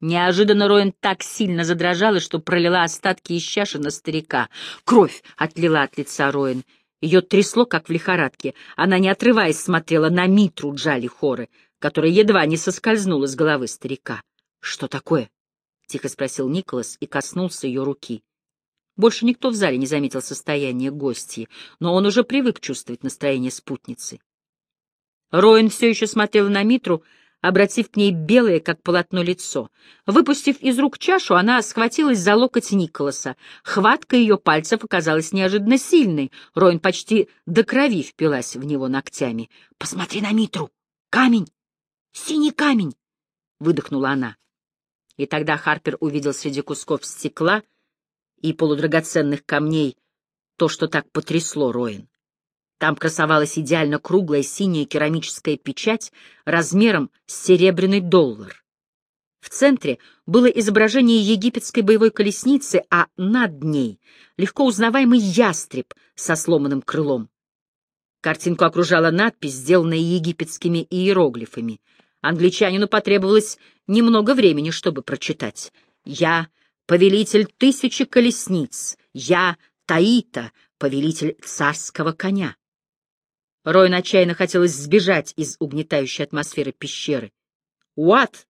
Неожиданно Роин так сильно задрожала, что пролила остатки из чаши на старика. Кровь отлила от лица Роин. Ее трясло, как в лихорадке. Она, не отрываясь, смотрела на Митру Джали Хоры, которая едва не соскользнула с головы старика. — Что такое? — тихо спросил Николас и коснулся ее руки. Больше никто в зале не заметил состояние гостьи, но он уже привык чувствовать настроение спутницы. Роин все еще смотрел на Митру, обратив к ней белое, как полотно, лицо. Выпустив из рук чашу, она схватилась за локоть Николаса. Хватка ее пальцев оказалась неожиданно сильной. Роин почти до крови впилась в него ногтями. — Посмотри на Митру! Камень! Синий камень! — выдохнула она. И тогда Харпер увидел среди кусков стекла и полудрагоценных камней то, что так потрясло Роин. Там красовалась идеально круглая синяя керамическая печать размером с серебряный доллар. В центре было изображение египетской боевой колесницы, а над ней — легко узнаваемый ястреб со сломанным крылом. Картинку окружала надпись, сделанная египетскими иероглифами. Англичанину потребовалось немного времени, чтобы прочитать. «Я — повелитель тысячи колесниц, я — Таита, повелитель царского коня». Ройн отчаянно хотелось сбежать из угнетающей атмосферы пещеры. Уат,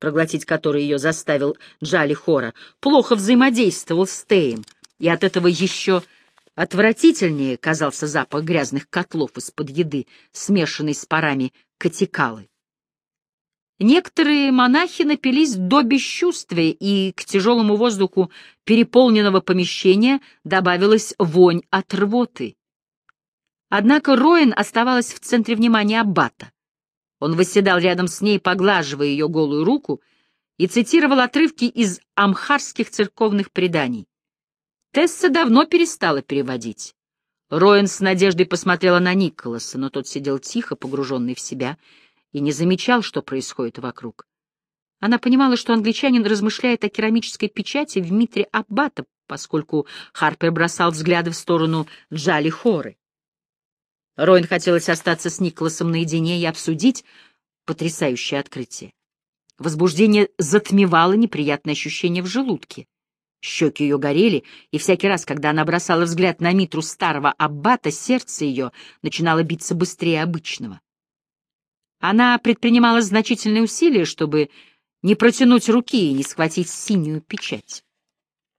проглотить который ее заставил Джали Хора, плохо взаимодействовал с Теем, и от этого еще отвратительнее казался запах грязных котлов из-под еды, смешанный с парами катикалы. Некоторые монахи напились до бесчувствия, и к тяжелому воздуху переполненного помещения добавилась вонь от рвоты. Однако Роин оставалась в центре внимания Аббата. Он восседал рядом с ней, поглаживая ее голую руку, и цитировал отрывки из амхарских церковных преданий. Тесса давно перестала переводить. Роин с надеждой посмотрела на Николаса, но тот сидел тихо, погруженный в себя, и не замечал, что происходит вокруг. Она понимала, что англичанин размышляет о керамической печати в митре Аббата, поскольку Харпер бросал взгляды в сторону Джали Хоры. Роин хотелось остаться с Николасом наедине и обсудить потрясающее открытие. Возбуждение затмевало неприятное ощущение в желудке. Щеки ее горели, и всякий раз, когда она бросала взгляд на Митру старого аббата, сердце ее начинало биться быстрее обычного. Она предпринимала значительные усилия, чтобы не протянуть руки и не схватить синюю печать.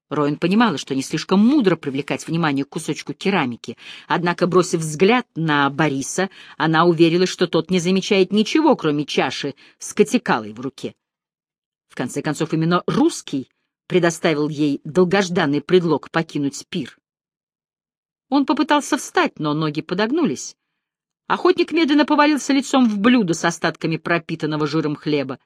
Роин понимала, что не слишком мудро привлекать внимание к кусочку керамики, однако, бросив взгляд на Бориса, она уверилась, что тот не замечает ничего, кроме чаши с катекалой в руке. В конце концов, именно русский предоставил ей долгожданный предлог покинуть пир. Он попытался встать, но ноги подогнулись. Охотник медленно повалился лицом в блюдо с остатками пропитанного жиром хлеба.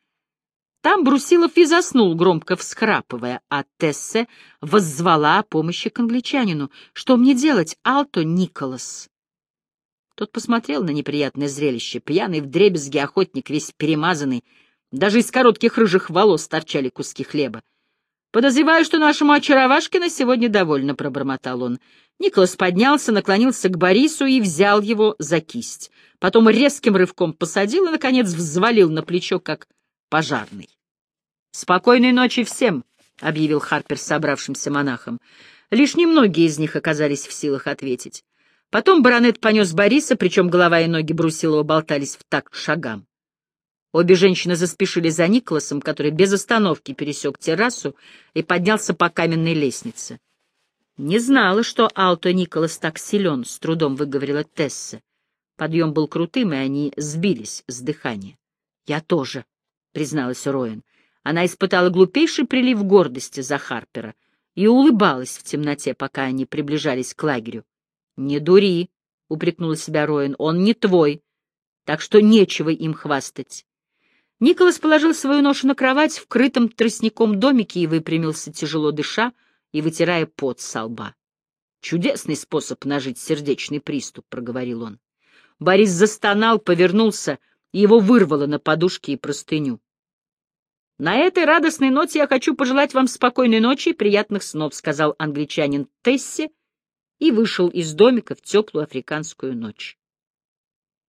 Там Брусилов и заснул, громко всхрапывая, а Тессе воззвала о помощи к англичанину. «Что мне делать, Алто Николас?» Тот посмотрел на неприятное зрелище. Пьяный вдребезги охотник, весь перемазанный. Даже из коротких рыжих волос торчали куски хлеба. «Подозреваю, что нашему очаровашке на сегодня довольно», — пробормотал он. Николас поднялся, наклонился к Борису и взял его за кисть. Потом резким рывком посадил и, наконец, взвалил на плечо, как пожарный. «Спокойной ночи всем!» — объявил Харпер собравшимся монахам. Лишь немногие из них оказались в силах ответить. Потом баронет понес Бориса, причем голова и ноги Брусилова болтались в такт шагам. Обе женщины заспешили за Николасом, который без остановки пересек террасу и поднялся по каменной лестнице. «Не знала, что Алто Николас так силен», — с трудом выговорила Тесса. Подъем был крутым, и они сбились с дыхания. «Я тоже», — призналась Роэн. Она испытала глупейший прилив гордости за Харпера и улыбалась в темноте, пока они приближались к лагерю. «Не дури», — упрекнула себя Роэн, — «он не твой, так что нечего им хвастать». Николас положил свою ношу на кровать в крытом тростником домике и выпрямился, тяжело дыша и вытирая пот со лба. «Чудесный способ нажить сердечный приступ», — проговорил он. Борис застонал, повернулся — его вырвало на подушке и простыню. «На этой радостной ноте я хочу пожелать вам спокойной ночи и приятных снов», — сказал англичанин Тессе и вышел из домика в теплую африканскую ночь.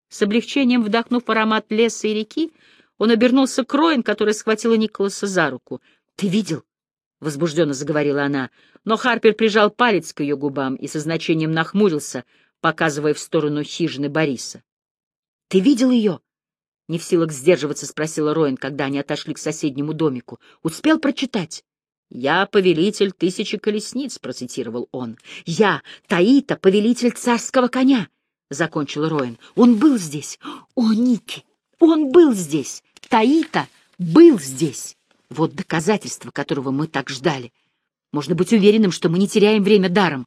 С облегчением вдохнув аромат леса и реки, Он обернулся к Роин, которая схватила Николаса за руку. «Ты видел?» — возбужденно заговорила она, но Харпер прижал палец к ее губам и со значением нахмурился, показывая в сторону хижины Бориса. «Ты видел ее?» — не в силах сдерживаться, спросила Роин, когда они отошли к соседнему домику. «Успел прочитать?» «Я повелитель тысячи колесниц», — процитировал он. «Я, Таита, повелитель царского коня», — закончил Роин. «Он был здесь. О, Ники, он был здесь. Таита был здесь. Вот доказательство, которого мы так ждали. Можно быть уверенным, что мы не теряем время даром».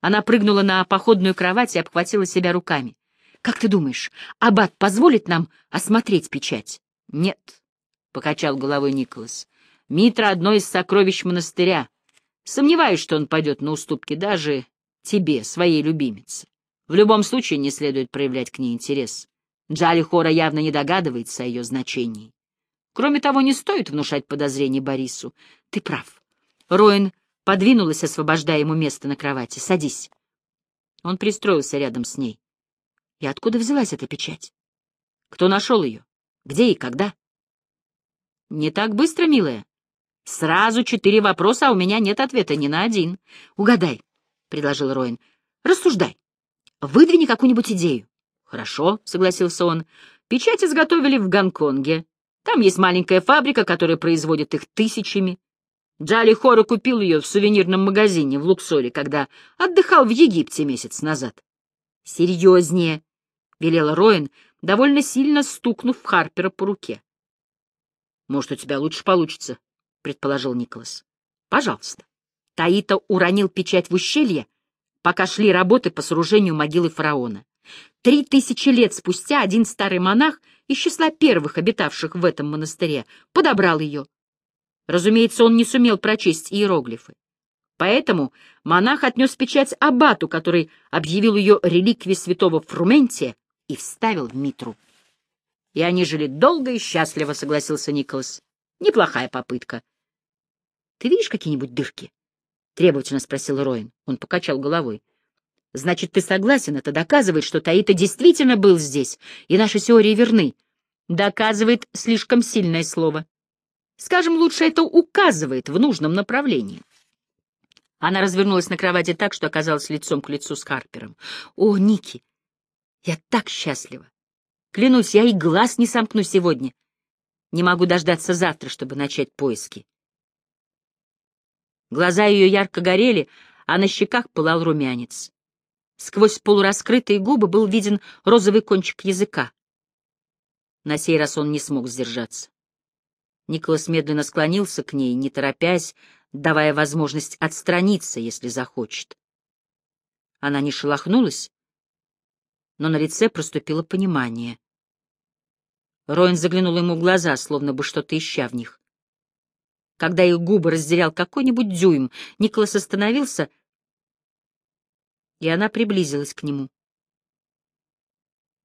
Она прыгнула на походную кровать и обхватила себя руками. «Как ты думаешь, Аббат позволит нам осмотреть печать?» «Нет», — покачал головой Николас. Митра — одно из сокровищ монастыря. Сомневаюсь, что он пойдет на уступки даже тебе, своей любимице. В любом случае не следует проявлять к ней интерес. Джали Хора явно не догадывается о ее значении. Кроме того, не стоит внушать подозрений Борису. Ты прав. Роин подвинулась, освобождая ему место на кровати. Садись. Он пристроился рядом с ней. И откуда взялась эта печать? Кто нашел ее? Где и когда? Не так быстро, милая. Сразу четыре вопроса, а у меня нет ответа ни на один. Угадай, — предложил Роин. Рассуждай. Выдвини какую-нибудь идею. Хорошо, — согласился он. Печать изготовили в Гонконге. Там есть маленькая фабрика, которая производит их тысячами. Джали Хора купил ее в сувенирном магазине в Луксоре, когда отдыхал в Египте месяц назад. «Серьезнее», — велела Роин, довольно сильно стукнув Харпера по руке. «Может, у тебя лучше получится», — предположил Николас. «Пожалуйста». Таита уронил печать в ущелье, пока шли работы по сооружению могилы фараона. Три тысячи лет спустя один старый монах из числа первых обитавших в этом монастыре подобрал ее. Разумеется, он не сумел прочесть иероглифы. Поэтому монах отнес печать аббату, который объявил ее реликвией святого Фрументия и вставил в Митру. И они жили долго и счастливо, согласился Николас. Неплохая попытка. Ты видишь какие-нибудь дырки? Требовательно спросил Роин. Он покачал головой. Значит, ты согласен? Это доказывает, что Таита действительно был здесь, и наши теории верны. Доказывает слишком сильное слово. Скажем, лучше это указывает в нужном направлении. Она развернулась на кровати так, что оказалась лицом к лицу с Харпером. «О, Ники, я так счастлива! Клянусь, я и глаз не сомкну сегодня. Не могу дождаться завтра, чтобы начать поиски. Глаза ее ярко горели, а на щеках пылал румянец. Сквозь полураскрытые губы был виден розовый кончик языка. На сей раз он не смог сдержаться. Николас медленно склонился к ней, не торопясь, давая возможность отстраниться, если захочет. Она не шелохнулась, но на лице проступило понимание. Роин заглянул ему в глаза, словно бы что-то ища в них. Когда их губы разделял какой-нибудь дюйм, Николас остановился, и она приблизилась к нему.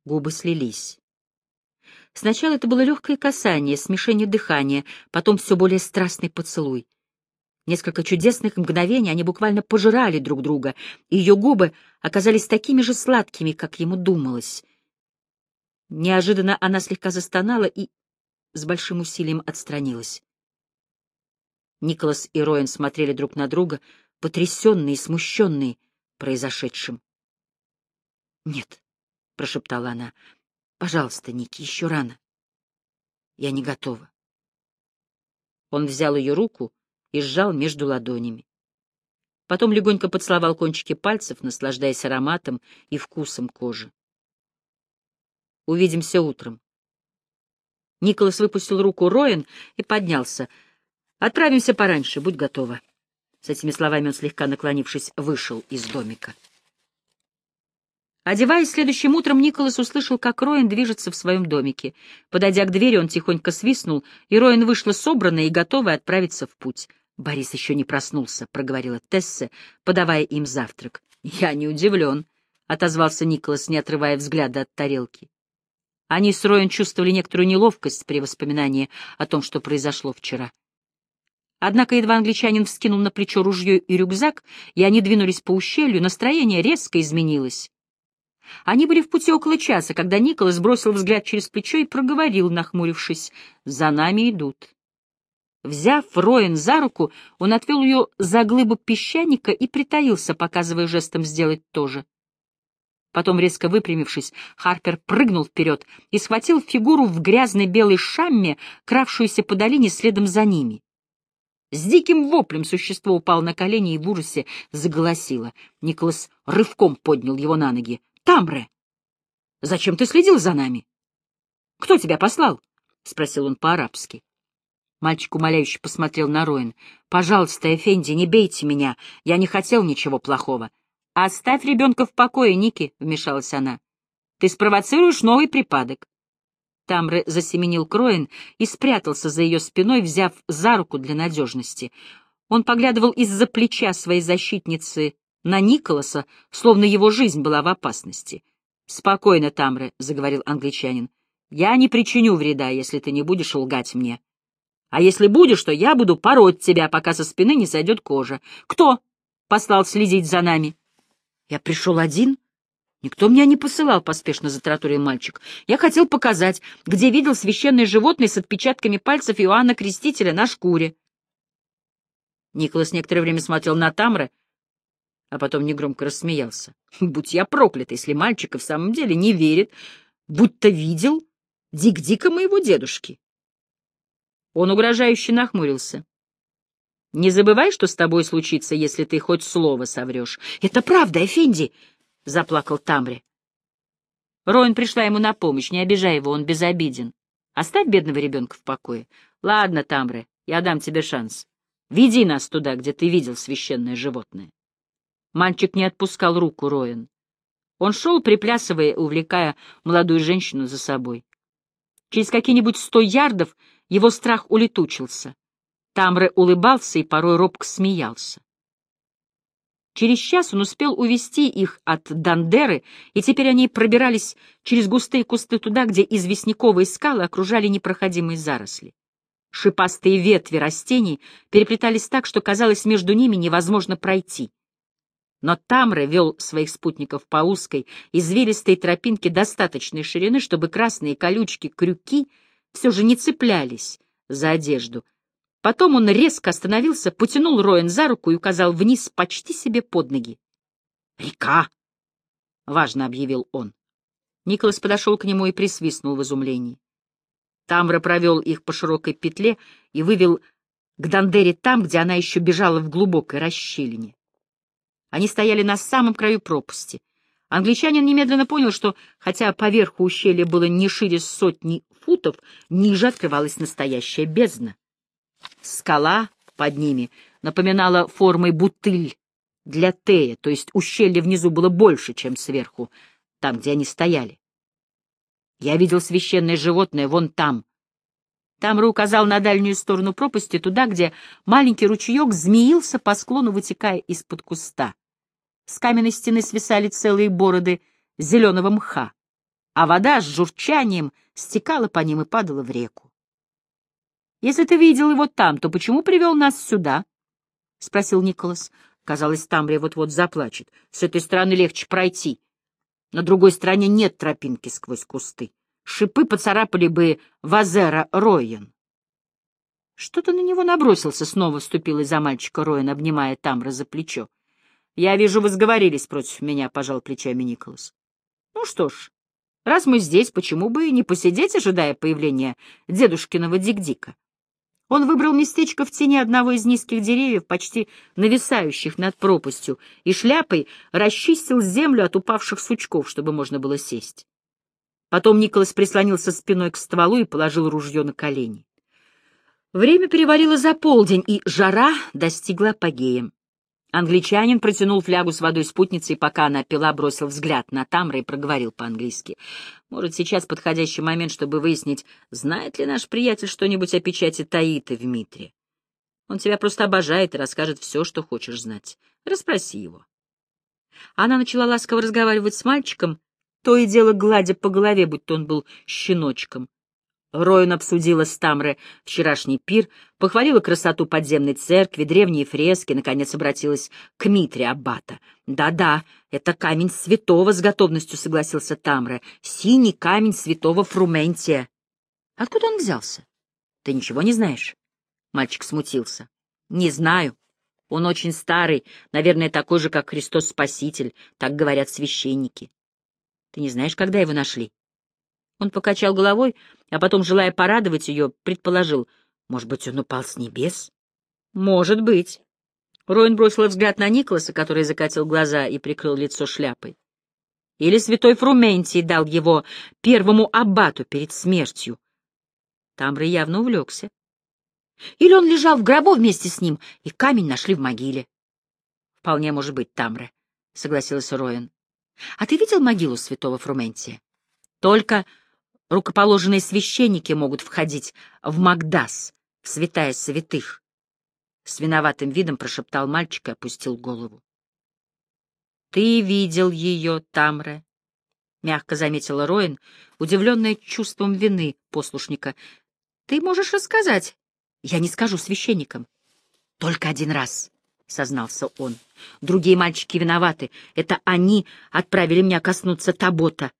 Губы слились. Сначала это было легкое касание, смешение дыхания, потом все более страстный поцелуй. Несколько чудесных мгновений они буквально пожирали друг друга, и ее губы оказались такими же сладкими, как ему думалось. Неожиданно она слегка застонала и с большим усилием отстранилась. Николас и Роэн смотрели друг на друга, потрясенные и смущенные произошедшим. «Нет», — прошептала она, — «пожалуйста, Ники, еще рано. Я не готова». Он взял ее руку и сжал между ладонями. Потом легонько поцеловал кончики пальцев, наслаждаясь ароматом и вкусом кожи. «Увидимся утром». Николас выпустил руку Роэн и поднялся — Отправимся пораньше, будь готова. С этими словами он, слегка наклонившись, вышел из домика. Одеваясь следующим утром, Николас услышал, как Роин движется в своем домике. Подойдя к двери, он тихонько свистнул, и Роин вышла собранная и готовая отправиться в путь. «Борис еще не проснулся», — проговорила Тесса, подавая им завтрак. «Я не удивлен», — отозвался Николас, не отрывая взгляда от тарелки. Они с Роин чувствовали некоторую неловкость при воспоминании о том, что произошло вчера. Однако едва англичанин вскинул на плечо ружье и рюкзак, и они двинулись по ущелью, настроение резко изменилось. Они были в пути около часа, когда Николас бросил взгляд через плечо и проговорил, нахмурившись, «За нами идут». Взяв Роэн за руку, он отвел ее за глыбу песчаника и притаился, показывая жестом сделать то же. Потом, резко выпрямившись, Харпер прыгнул вперед и схватил фигуру в грязной белой шамме, кравшуюся по долине следом за ними. С диким воплем существо упало на колени и в ужасе заголосило. Николас рывком поднял его на ноги. «Тамре! Зачем ты следил за нами?» «Кто тебя послал?» — спросил он по-арабски. Мальчик умоляюще посмотрел на Роин. «Пожалуйста, Эфенди, не бейте меня. Я не хотел ничего плохого. «Оставь ребенка в покое, Ники», — вмешалась она. «Ты спровоцируешь новый припадок». Тамре засеменил Кроин и спрятался за ее спиной, взяв за руку для надежности. Он поглядывал из-за плеча своей защитницы на Николаса, словно его жизнь была в опасности. «Спокойно, Тамре», — заговорил англичанин. «Я не причиню вреда, если ты не будешь лгать мне. А если будешь, то я буду пороть тебя, пока со спины не сойдет кожа. Кто послал следить за нами?» Я пришел один. Никто меня не посылал, — поспешно затраторил мальчик. Я хотел показать, где видел священное животное с отпечатками пальцев Иоанна Крестителя на шкуре. Николас некоторое время смотрел на Тамра, а потом негромко рассмеялся. Будь я проклят, если мальчик и в самом деле не верит, будто видел дик-дика моего дедушки. Он угрожающе нахмурился. Не забывай, что с тобой случится, если ты хоть слово соврешь. — Это правда, Эфенди! — заплакал Тамри. Роин пришла ему на помощь, не обижай его, он безобиден. Оставь бедного ребенка в покое. Ладно, Тамре, я дам тебе шанс. Веди нас туда, где ты видел священное животное. Мальчик не отпускал руку Роин. Он шел, приплясывая, увлекая молодую женщину за собой. Через какие-нибудь сто ярдов его страх улетучился. Тамре улыбался и порой робко смеялся. Через час он успел увести их от Дандеры, и теперь они пробирались через густые кусты туда, где известняковые скалы окружали непроходимые заросли. Шипастые ветви растений переплетались так, что казалось, между ними невозможно пройти. Но Тамре вел своих спутников по узкой, извилистой тропинке достаточной ширины, чтобы красные колючки-крюки все же не цеплялись за одежду — Потом он резко остановился, потянул Роэн за руку и указал вниз почти себе под ноги. «Река!» — важно объявил он. Николас подошел к нему и присвистнул в изумлении. Тамра провел их по широкой петле и вывел к Дандере там, где она еще бежала в глубокой расщелине. Они стояли на самом краю пропасти. Англичанин немедленно понял, что, хотя поверху ущелья было не шире сотни футов, ниже открывалась настоящая бездна. Скала под ними напоминала формой бутыль для тея, то есть ущелье внизу было больше, чем сверху, там, где они стояли. Я видел священное животное вон там. Тамра указал на дальнюю сторону пропасти, туда, где маленький ручеек змеился по склону, вытекая из-под куста. С каменной стены свисали целые бороды зеленого мха, а вода с журчанием стекала по ним и падала в реку. Если ты видел его там, то почему привел нас сюда? — спросил Николас. Казалось, Тамрия вот-вот заплачет. С этой стороны легче пройти. На другой стороне нет тропинки сквозь кусты. Шипы поцарапали бы Вазера Роен. Что ты на него набросился? Снова вступил из-за мальчика Роен, обнимая Тамра за плечо. Я вижу, вы сговорились против меня, — пожал плечами Николас. Ну что ж, раз мы здесь, почему бы и не посидеть, ожидая появления дедушкиного Дик-Дика? Он выбрал местечко в тени одного из низких деревьев, почти нависающих над пропастью, и шляпой расчистил землю от упавших сучков, чтобы можно было сесть. Потом Николас прислонился спиной к стволу и положил ружье на колени. Время перевалило за полдень, и жара достигла апогея. Англичанин протянул флягу с водой спутнице, и пока она пила, бросил взгляд на Тамра и проговорил по-английски. «Может, сейчас подходящий момент, чтобы выяснить, знает ли наш приятель что-нибудь о печати Таиты в Митре. Он тебя просто обожает и расскажет все, что хочешь знать. Расспроси его». Она начала ласково разговаривать с мальчиком, то и дело гладя по голове, будто он был щеночком. Роин обсудила с Тамре вчерашний пир, похвалила красоту подземной церкви, древние фрески, наконец обратилась к Митре Аббата. «Да-да, это камень святого», — с готовностью согласился Тамре. «Синий камень святого Фрументия». «Откуда он взялся?» «Ты ничего не знаешь?» Мальчик смутился. «Не знаю. Он очень старый, наверное, такой же, как Христос Спаситель, так говорят священники. Ты не знаешь, когда его нашли?» Он покачал головой, а потом, желая порадовать ее, предположил, может быть, он упал с небес? Может быть. Роин бросил взгляд на Николаса, который закатил глаза и прикрыл лицо шляпой. Или святой Фрументий дал его первому аббату перед смертью. Тамбре явно увлекся. Или он лежал в гробу вместе с ним, и камень нашли в могиле. — Вполне может быть, Тамре, — согласился Роин. — А ты видел могилу святого Фрументия? — Только рукоположенные священники могут входить в Магдас, в святая святых. С виноватым видом прошептал мальчик и опустил голову. — Ты видел ее, Тамре? — мягко заметила Роин, удивленная чувством вины послушника. — Ты можешь рассказать? — Я не скажу священникам. — Только один раз, — сознался он. — Другие мальчики виноваты. Это они отправили меня коснуться Табота.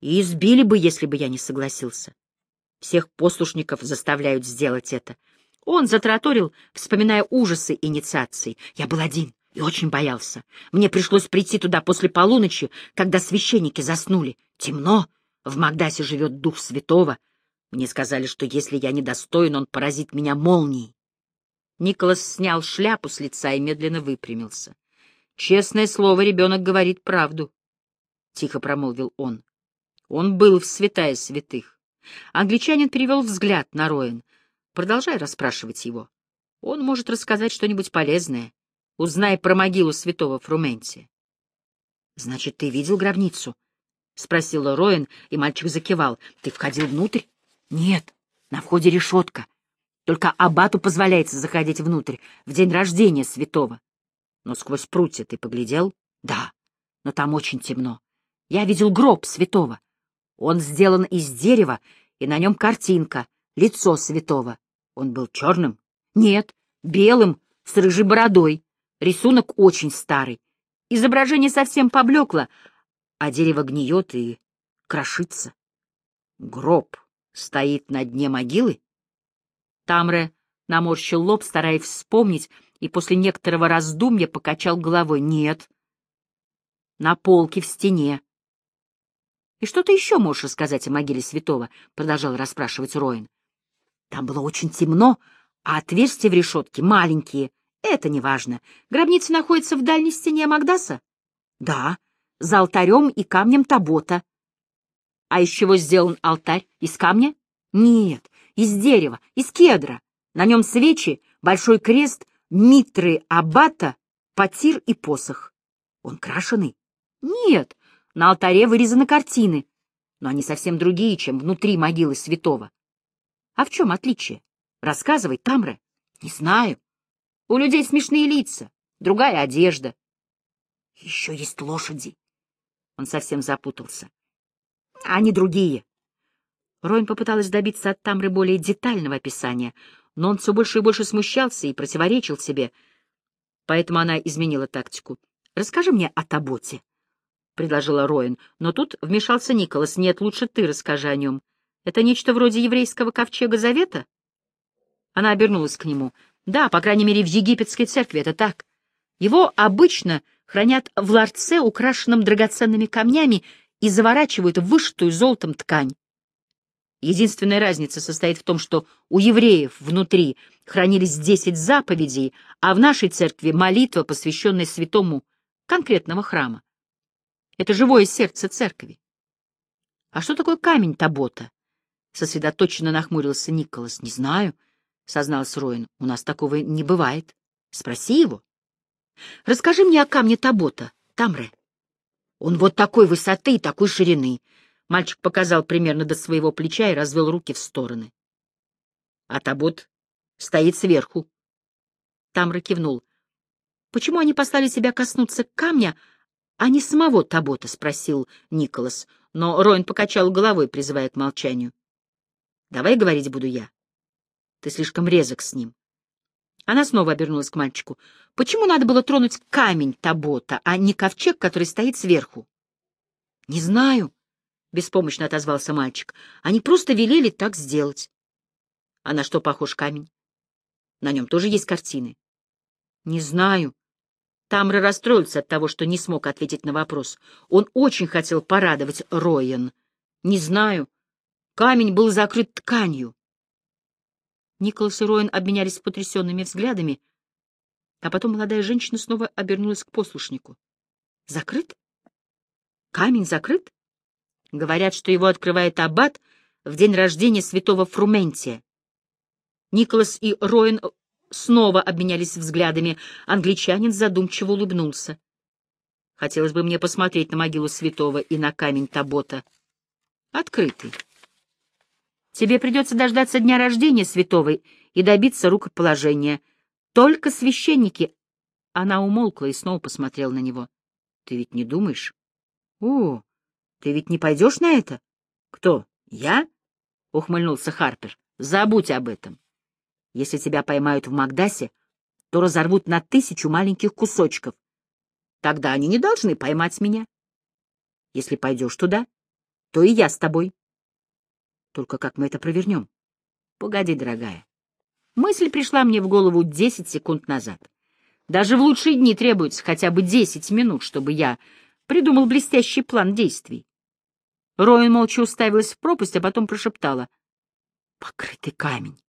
И избили бы, если бы я не согласился. Всех послушников заставляют сделать это. Он затраторил, вспоминая ужасы инициации. Я был один и очень боялся. Мне пришлось прийти туда после полуночи, когда священники заснули. Темно, в Магдасе живет Дух Святого. Мне сказали, что если я недостоин, он поразит меня молнией. Николас снял шляпу с лица и медленно выпрямился. «Честное слово, ребенок говорит правду», — тихо промолвил он. Он был в святая святых. Англичанин перевел взгляд на Роин. Продолжай расспрашивать его. Он может рассказать что-нибудь полезное. Узнай про могилу святого Фрументия. — Значит, ты видел гробницу? — спросила Роин, и мальчик закивал. — Ты входил внутрь? — Нет, на входе решетка. Только аббату позволяется заходить внутрь в день рождения святого. Но сквозь прутья ты поглядел? — Да, но там очень темно. Я видел гроб святого. Он сделан из дерева, и на нем картинка, лицо святого. Он был черным? Нет, белым, с рыжей бородой. Рисунок очень старый. Изображение совсем поблекло, а дерево гниет и крошится. Гроб стоит на дне могилы? Тамре наморщил лоб, стараясь вспомнить, и после некоторого раздумья покачал головой. Нет. На полке в стене. — И что ты еще можешь рассказать о могиле святого? — продолжал расспрашивать Роин. — Там было очень темно, а отверстия в решетке маленькие. Это не важно. Гробница находится в дальней стене Магдаса? — Да, за алтарем и камнем Табота. — А из чего сделан алтарь? Из камня? — Нет, из дерева, из кедра. На нем свечи, большой крест, митры аббата, потир и посох. Он крашеный? — Нет, на алтаре вырезаны картины, но они совсем другие, чем внутри могилы святого. А в чем отличие? Рассказывай, Тамре. Не знаю. У людей смешные лица, другая одежда. Еще есть лошади. Он совсем запутался. Они другие. Ройн попыталась добиться от Тамры более детального описания, но он все больше и больше смущался и противоречил себе, поэтому она изменила тактику. «Расскажи мне о Таботе» предложила Роин, но тут вмешался Николас. Нет, лучше ты расскажи о нем. Это нечто вроде еврейского ковчега завета? Она обернулась к нему. Да, по крайней мере, в египетской церкви это так. Его обычно хранят в ларце, украшенном драгоценными камнями, и заворачивают в вышитую золотом ткань. Единственная разница состоит в том, что у евреев внутри хранились десять заповедей, а в нашей церкви молитва, посвященная святому конкретного храма. Это живое сердце церкви. — А что такое камень Табота? — сосредоточенно нахмурился Николас. — Не знаю, — сознался Роин. — У нас такого не бывает. Спроси его. — Расскажи мне о камне Табота, Тамре. Он вот такой высоты и такой ширины. Мальчик показал примерно до своего плеча и развел руки в стороны. А Табот стоит сверху. Тамра кивнул. — Почему они послали себя коснуться камня, а не самого Табота? — спросил Николас, но Роин покачал головой, призывая к молчанию. Давай говорить буду я. Ты слишком резок с ним. Она снова обернулась к мальчику. Почему надо было тронуть камень Табота, а не ковчег, который стоит сверху? — Не знаю, — беспомощно отозвался мальчик. Они просто велели так сделать. — А на что похож камень? На нем тоже есть картины. — Не знаю. Тамра расстроился от того, что не смог ответить на вопрос. Он очень хотел порадовать Роен. — Не знаю. Камень был закрыт тканью. Николас и Роин обменялись потрясенными взглядами, а потом молодая женщина снова обернулась к послушнику. «Закрыт? Камень закрыт?» Говорят, что его открывает аббат в день рождения святого Фрументия. Николас и Роин снова обменялись взглядами. Англичанин задумчиво улыбнулся. Хотелось бы мне посмотреть на могилу святого и на камень Табота. Открытый. Тебе придется дождаться дня рождения святого и добиться рукоположения. Только священники... Она умолкла и снова посмотрела на него. Ты ведь не думаешь? О, ты ведь не пойдешь на это? Кто? Я? Ухмыльнулся Харпер. Забудь об этом. Если тебя поймают в Магдасе, то разорвут на тысячу маленьких кусочков. Тогда они не должны поймать меня. Если пойдешь туда, то и я с тобой. Только как мы это провернем? Погоди, дорогая. Мысль пришла мне в голову десять секунд назад. Даже в лучшие дни требуется хотя бы десять минут, чтобы я придумал блестящий план действий. Роин молча уставилась в пропасть, а потом прошептала. «Покрытый камень.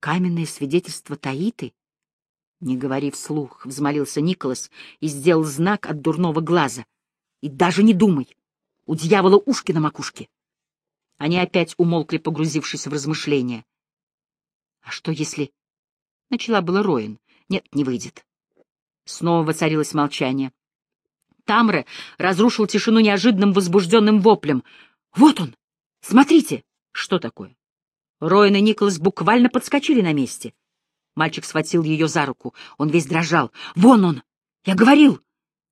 Каменное свидетельство Таиты?» Не говори вслух, — взмолился Николас и сделал знак от дурного глаза. «И даже не думай! У дьявола ушки на макушке!» Они опять умолкли, погрузившись в размышления. «А что если...» — начала было Роин. «Нет, не выйдет». Снова воцарилось молчание. Тамре разрушил тишину неожиданным возбужденным воплем. «Вот он! Смотрите!» «Что такое?» Роин и Николас буквально подскочили на месте. Мальчик схватил ее за руку. Он весь дрожал. «Вон он! Я говорил!»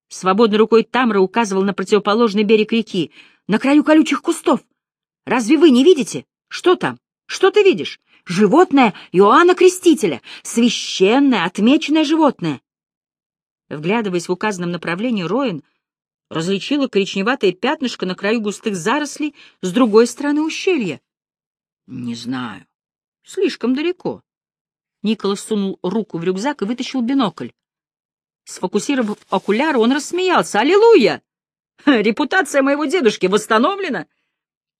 Свободной рукой Тамра указывал на противоположный берег реки, на краю колючих кустов. Разве вы не видите? Что там? Что ты видишь? Животное Иоанна Крестителя, священное, отмеченное животное. Вглядываясь в указанном направлении, Роин различила коричневатое пятнышко на краю густых зарослей с другой стороны ущелья. — Не знаю. Слишком далеко. Николас сунул руку в рюкзак и вытащил бинокль. Сфокусировав окуляры, он рассмеялся. «Аллилуйя! Репутация моего дедушки восстановлена!»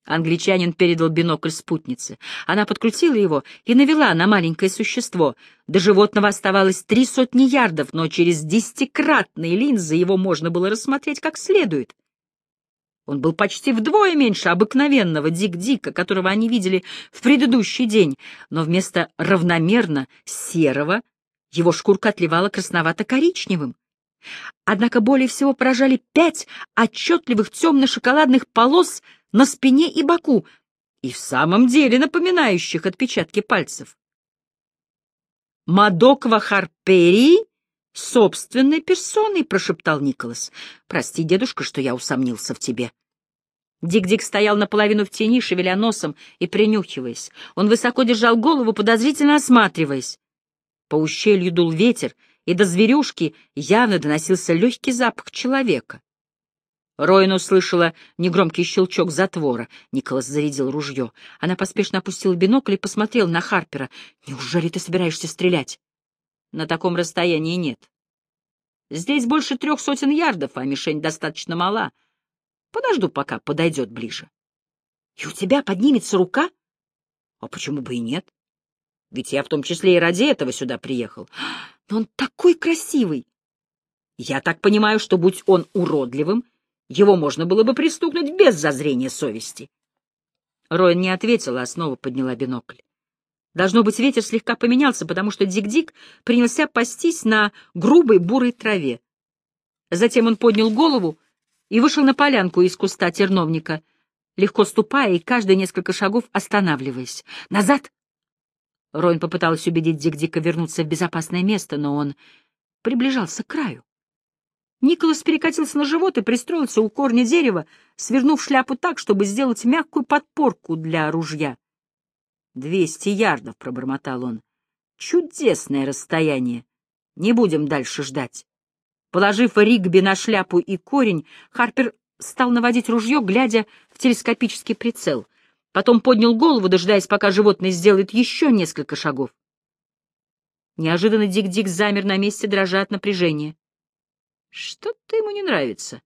Англичанин передал бинокль спутнице. Она подкрутила его и навела на маленькое существо. До животного оставалось три сотни ярдов, но через десятикратные линзы его можно было рассмотреть как следует. Он был почти вдвое меньше обыкновенного Дик-Дика, которого они видели в предыдущий день, но вместо равномерно серого его шкурка отливала красновато-коричневым. Однако более всего поражали пять отчетливых темно-шоколадных полос на спине и боку, и в самом деле напоминающих отпечатки пальцев. «Мадоква Харперии собственной персоной», — прошептал Николас. «Прости, дедушка, что я усомнился в тебе». Дик-Дик стоял наполовину в тени, шевеля носом и принюхиваясь. Он высоко держал голову, подозрительно осматриваясь. По ущелью дул ветер, и до зверюшки явно доносился легкий запах человека. Роин услышала негромкий щелчок затвора. Николас зарядил ружье. Она поспешно опустила бинокль и посмотрела на Харпера. «Неужели ты собираешься стрелять?» «На таком расстоянии нет. Здесь больше трех сотен ярдов, а мишень достаточно мала. Подожду, пока подойдет ближе». «И у тебя поднимется рука?» «А почему бы и нет? Ведь я в том числе и ради этого сюда приехал. Но он такой красивый!» «Я так понимаю, что, будь он уродливым, — его можно было бы пристукнуть без зазрения совести. Роин не ответила, а снова подняла бинокль. Должно быть, ветер слегка поменялся, потому что Дик-Дик принялся пастись на грубой бурой траве. Затем он поднял голову и вышел на полянку из куста терновника, легко ступая и каждые несколько шагов останавливаясь. «Назад!» Роин попыталась убедить Дик-Дика вернуться в безопасное место, но он приближался к краю. Николас перекатился на живот и пристроился у корня дерева, свернув шляпу так, чтобы сделать мягкую подпорку для ружья. «Двести ярдов», — пробормотал он. «Чудесное расстояние. Не будем дальше ждать». Положив Ригби на шляпу и корень, Харпер стал наводить ружье, глядя в телескопический прицел. Потом поднял голову, дожидаясь, пока животное сделает еще несколько шагов. Неожиданно Дик-Дик замер на месте, дрожа от напряжения. Что-то ему не нравится.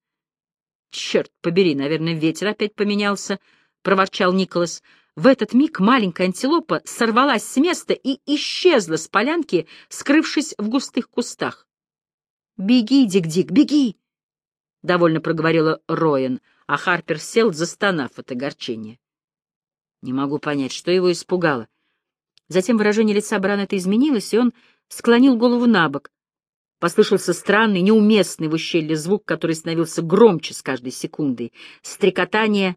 Черт побери, наверное, ветер опять поменялся, — проворчал Николас. В этот миг маленькая антилопа сорвалась с места и исчезла с полянки, скрывшись в густых кустах. «Беги, Дик-Дик, беги!» — довольно проговорила Роен, а Харпер сел, застонав от огорчения. Не могу понять, что его испугало. Затем выражение лица Бранета изменилось, и он склонил голову на бок. Послышался странный, неуместный в ущелье звук, который становился громче с каждой секундой. Стрекотание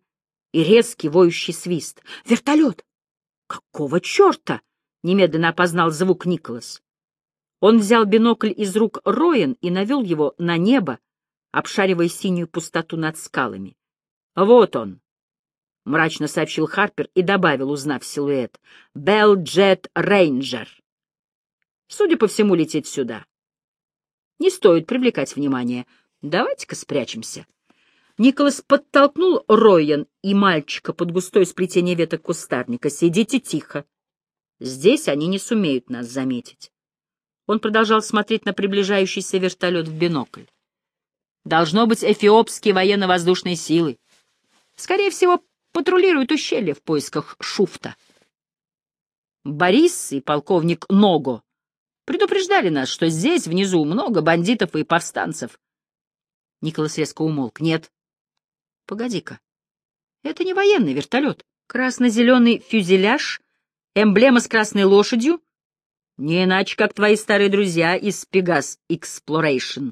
и резкий воющий свист. «Вертолет! Какого черта?» — немедленно опознал звук Николас. Он взял бинокль из рук Роен и навел его на небо, обшаривая синюю пустоту над скалами. «Вот он!» — мрачно сообщил Харпер и добавил, узнав силуэт. «Белл Джет Рейнджер. Судя по всему, летит сюда. Не стоит привлекать внимание. Давайте-ка спрячемся». Николас подтолкнул Ройен и мальчика под густое сплетение веток кустарника. «Сидите тихо. Здесь они не сумеют нас заметить». Он продолжал смотреть на приближающийся вертолет в бинокль. «Должно быть эфиопские военно-воздушные силы. Скорее всего, патрулируют ущелье в поисках шуфта. Борис и полковник Ного предупреждали нас, что здесь, внизу, много бандитов и повстанцев. Николас резко умолк. Нет. Погоди-ка. Это не военный вертолет. Красно-зеленый фюзеляж, эмблема с красной лошадью. Не иначе, как твои старые друзья из Пегас Exploration.